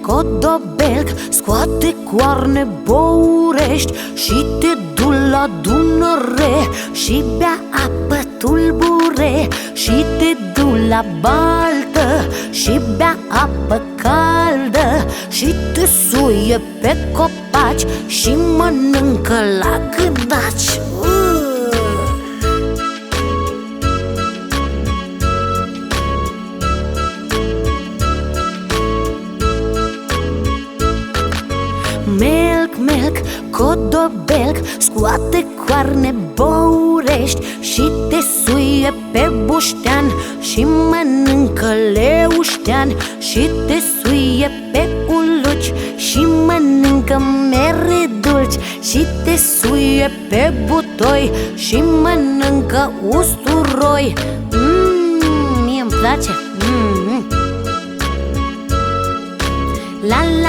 codobelc Scoate coarne bourești Și te du la Dunăre Și bea apă tulbure Și te du la baltă Și bea apă caldă Și te suie pe copaci Și mănâncă la gâdaci Melc, melc, codobelc Scoate coarne bourești Și te suie pe buștean Și mănâncă leuștean Și te suie pe uluci Și mănâncă mere dulci Și te suie pe butoi Și mănâncă usturoi Mmm, mie îmi place mm-hmm. La la la